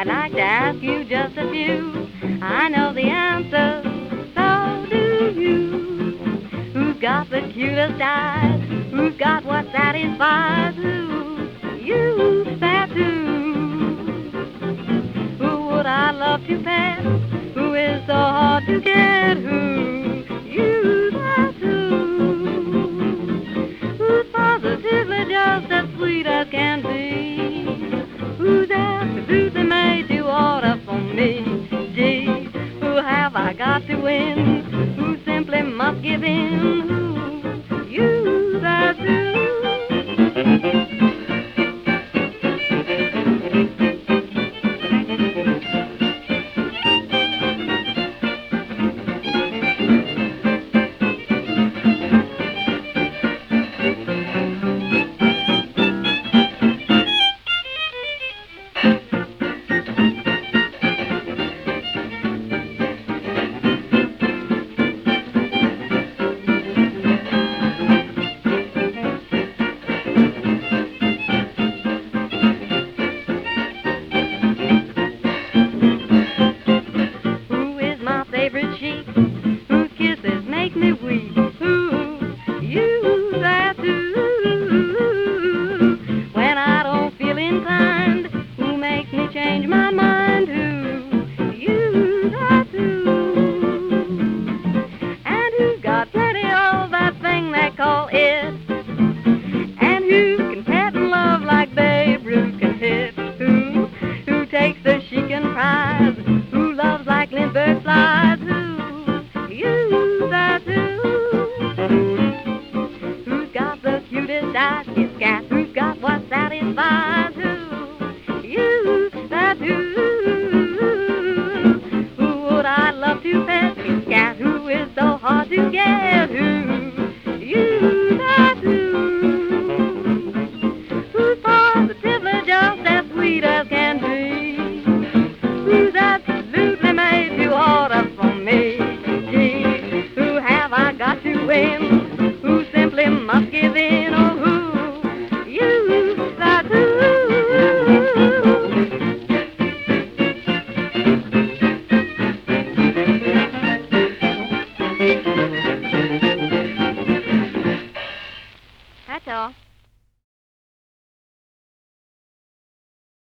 I'd like to ask you just a few. I know the answers, so do you. Who's got the cutest eyes? Who's got what satisfies? Who? You, that's who. Who would I love to pet? Who is so hard to get? Who? You, that's who. Who's positively just as sweet as can be? The chic and prize? Who loves like Lindbergh flies? Who? You, that's who. Who's got the cutest eyes? It's cat. Who's got what satisfies? Who? You, that's who. Who would I love to pet? It's cat. Who is so hard to get? Who? You, that's who. Who simply must give in? or who? You, that's who. That's all.